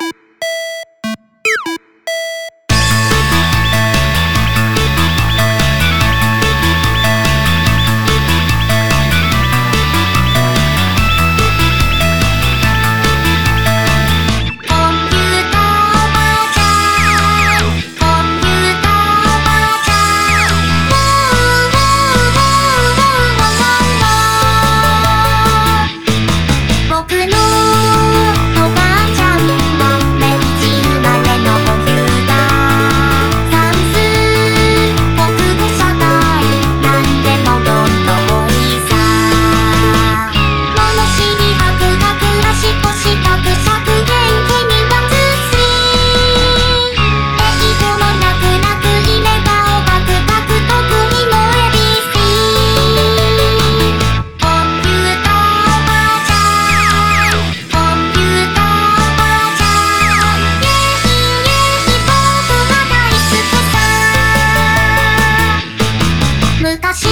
you 私